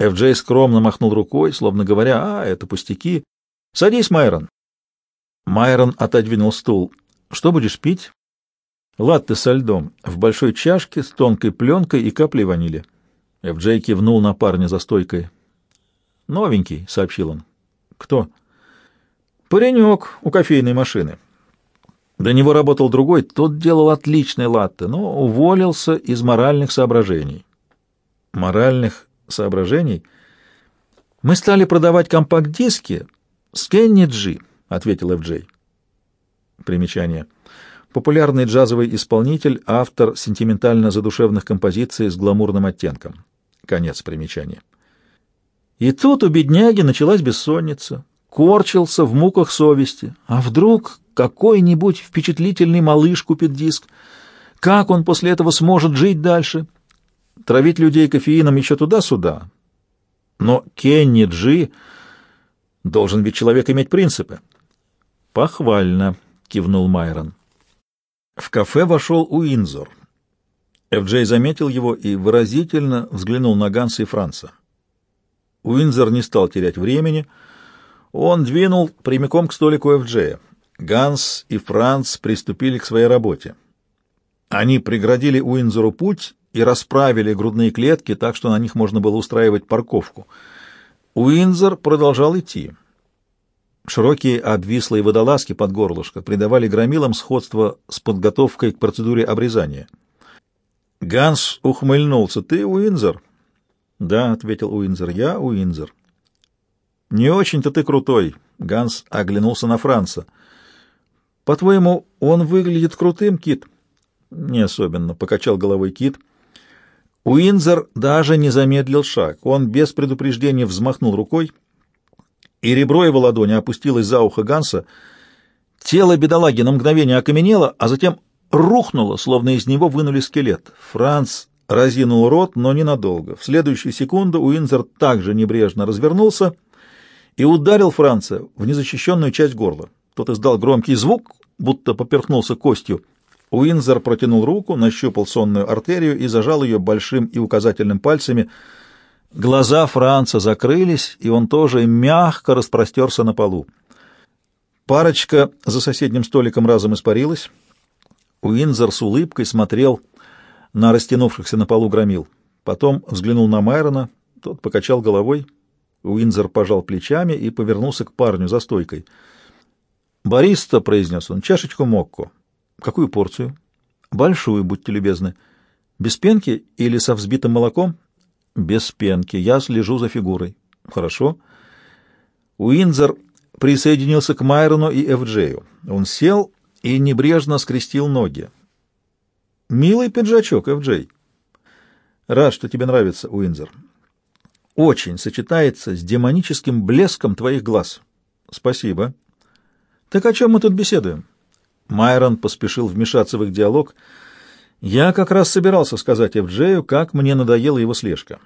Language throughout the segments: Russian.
Эф-Джей скромно махнул рукой, словно говоря, «А, это пустяки. Садись, Майрон». Майрон отодвинул стул. «Что будешь пить?» «Латте со льдом, в большой чашке, с тонкой пленкой и каплей ванили». Эф-Джей кивнул на парня за стойкой. «Новенький», — сообщил он. «Кто?» «Паренек у кофейной машины». До него работал другой, тот делал отличный латте, но уволился из моральных соображений. Моральных соображений? Мы стали продавать компакт-диски с Кенни Джи, ответил Эф-Джей. Примечание. Популярный джазовый исполнитель, автор сентиментально-задушевных композиций с гламурным оттенком. Конец примечания. И тут у бедняги началась бессонница. Корчился в муках совести. А вдруг какой-нибудь впечатлительный малыш купит диск? Как он после этого сможет жить дальше? Травить людей кофеином еще туда-сюда. Но Кенни Джи должен ведь человек иметь принципы. Похвально, кивнул Майрон. В кафе вошел Уинзор. Эф-Джей заметил его и выразительно взглянул на Ганса и Франца. Уинзор не стал терять времени. Он двинул прямиком к столику Эф-Джея. Ганс и Франц приступили к своей работе. Они преградили Уинзору путь и расправили грудные клетки так, что на них можно было устраивать парковку. Уинзор продолжал идти. Широкие обвислые водолазки под горлышко придавали громилам сходство с подготовкой к процедуре обрезания. Ганс ухмыльнулся. «Ты Уинзор?» «Да», — ответил Уинзор, — «я Уинзор». «Не очень-то ты крутой», — Ганс оглянулся на Франца. «По-твоему, он выглядит крутым, Кит?» «Не особенно», — покачал головой Кит. Уинзер даже не замедлил шаг. Он без предупреждения взмахнул рукой, и ребро его ладони опустилось за ухо Ганса. Тело бедолаги на мгновение окаменело, а затем рухнуло, словно из него вынули скелет. Франц разинул рот, но ненадолго. В следующую секунду Уинзер так же небрежно развернулся и ударил Франца в незащищенную часть горла. Тот издал громкий звук, будто поперхнулся костью. Уинзер протянул руку, нащупал сонную артерию и зажал ее большим и указательным пальцами. Глаза Франца закрылись, и он тоже мягко распростерся на полу. Парочка за соседним столиком разом испарилась. Уинзер с улыбкой смотрел на растянувшихся на полу громил. Потом взглянул на Майрона, тот покачал головой. Уинзер пожал плечами и повернулся к парню за стойкой. «Бариста», — произнес он, — «чашечку мокко». Какую порцию? Большую, будьте любезны. Без пенки или со взбитым молоком? Без пенки. Я слежу за фигурой. Хорошо. Уинзер присоединился к Майрону и Эфджею. Он сел и небрежно скрестил ноги. Милый пиджачок, Эфджей. Рад, что тебе нравится, Уинзер. Очень сочетается с демоническим блеском твоих глаз. Спасибо. Так о чем мы тут беседуем? Майрон поспешил вмешаться в их диалог. «Я как раз собирался сказать Эвджею, как мне надоела его слежка».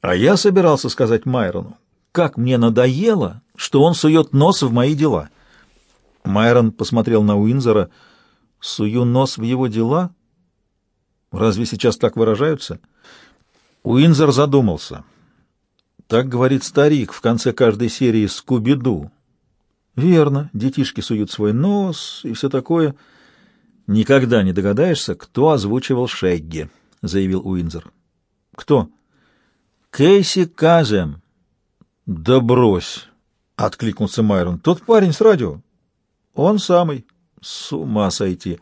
«А я собирался сказать Майрону, как мне надоело, что он сует нос в мои дела». Майрон посмотрел на Уинзера. «Сую нос в его дела? Разве сейчас так выражаются?» Уинзер задумался. Так говорит старик в конце каждой серии «Скуби-Ду». Верно, детишки суют свой нос и все такое. Никогда не догадаешься, кто озвучивал Шегги, заявил Уинзер. Кто? Кейси Казем. Да брось, откликнулся Майрон. Тот парень с радио. Он самый. С ума сойти.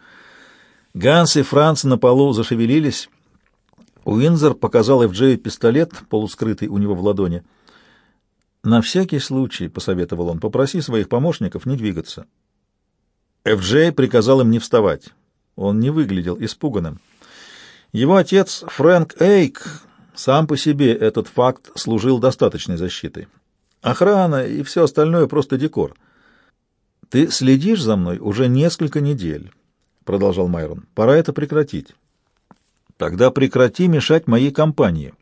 Ганс и Франц на полу зашевелились. Уинзер показал Эфджею пистолет, полускрытый у него в ладони. «На всякий случай», — посоветовал он, — «попроси своих помощников не двигаться». Эф-Джей приказал им не вставать. Он не выглядел испуганным. Его отец, Фрэнк Эйк, сам по себе этот факт служил достаточной защитой. Охрана и все остальное просто декор. «Ты следишь за мной уже несколько недель», — продолжал Майрон. «Пора это прекратить». «Тогда прекрати мешать моей компании».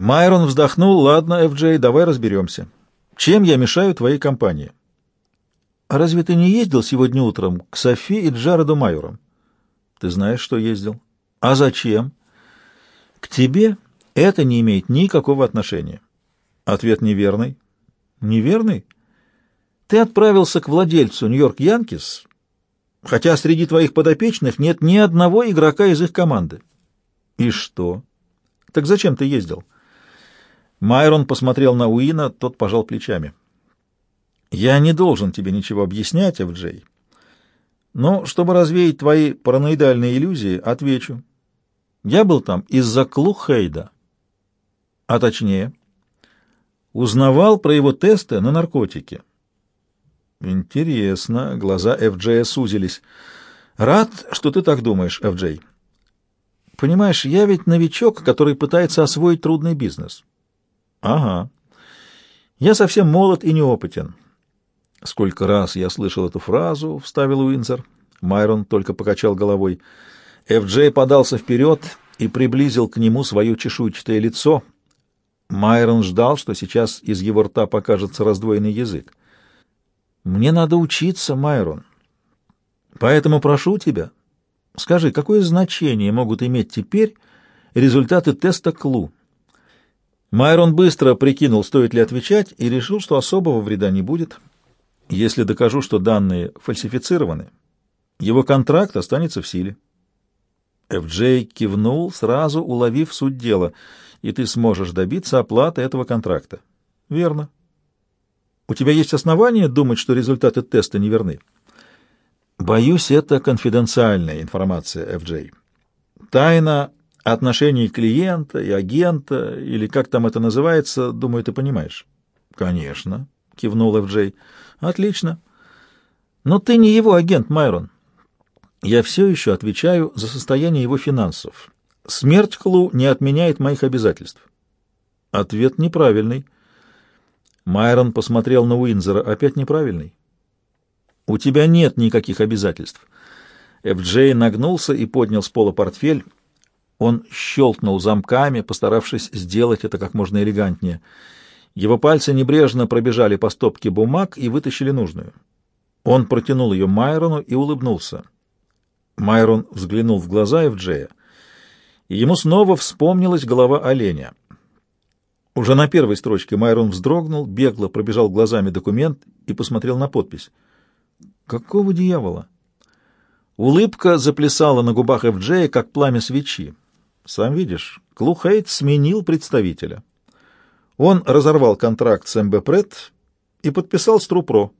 Майрон вздохнул. «Ладно, Эф-Джей, давай разберемся. Чем я мешаю твоей компании?» «А разве ты не ездил сегодня утром к Софи и Джареду Майорам?» «Ты знаешь, что ездил». «А зачем?» «К тебе Это не имеет никакого отношения. Ответ неверный. Неверный? Ты отправился к владельцу Нью-Йорк Янкис, хотя среди твоих подопечных нет ни одного игрока из их команды. И что? Так зачем ты ездил? Майрон посмотрел на Уина, тот пожал плечами. Я не должен тебе ничего объяснять, Эвджей. Но, чтобы развеять твои параноидальные иллюзии, отвечу. Я был там из-за Клухейда. А точнее, узнавал про его тесты на наркотики. Интересно, глаза Эф-Джея сузились. Рад, что ты так думаешь, Эф-Джей. Понимаешь, я ведь новичок, который пытается освоить трудный бизнес. Ага. Я совсем молод и неопытен. Сколько раз я слышал эту фразу, вставил Уинзер. Майрон только покачал головой. Эф-Джей подался вперед и приблизил к нему свое чешуйчатое лицо. Майрон ждал, что сейчас из его рта покажется раздвоенный язык. Мне надо учиться, Майрон. Поэтому прошу тебя, скажи, какое значение могут иметь теперь результаты теста КЛУ? Майрон быстро прикинул, стоит ли отвечать, и решил, что особого вреда не будет. Если докажу, что данные фальсифицированы, его контракт останется в силе. Ф.Джей кивнул, сразу уловив суть дела, и ты сможешь добиться оплаты этого контракта. Верно. У тебя есть основания думать, что результаты теста неверны? Боюсь, это конфиденциальная информация, FJ. Тайна отношений клиента и агента, или как там это называется, думаю, ты понимаешь. Конечно, кивнул FJ. Отлично. Но ты не его агент, Майрон. Я все еще отвечаю за состояние его финансов. Смерть Клу не отменяет моих обязательств. Ответ неправильный. Майрон посмотрел на Уинзера. Опять неправильный? У тебя нет никаких обязательств. Эф-Джей нагнулся и поднял с пола портфель. Он щелкнул замками, постаравшись сделать это как можно элегантнее. Его пальцы небрежно пробежали по стопке бумаг и вытащили нужную. Он протянул ее Майрону и улыбнулся. Майрон взглянул в глаза Эф-Джея, и ему снова вспомнилась голова оленя. Уже на первой строчке Майрон вздрогнул, бегло пробежал глазами документ и посмотрел на подпись. Какого дьявола? Улыбка заплясала на губах Эф-Джея, как пламя свечи. Сам видишь, Клухейт сменил представителя. Он разорвал контракт с МБ Прет и подписал с Трупро.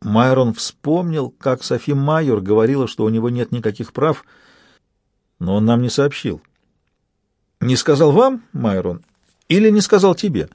Майрон вспомнил, как Софи Майор говорила, что у него нет никаких прав, но он нам не сообщил. «Не сказал вам, Майрон, или не сказал тебе?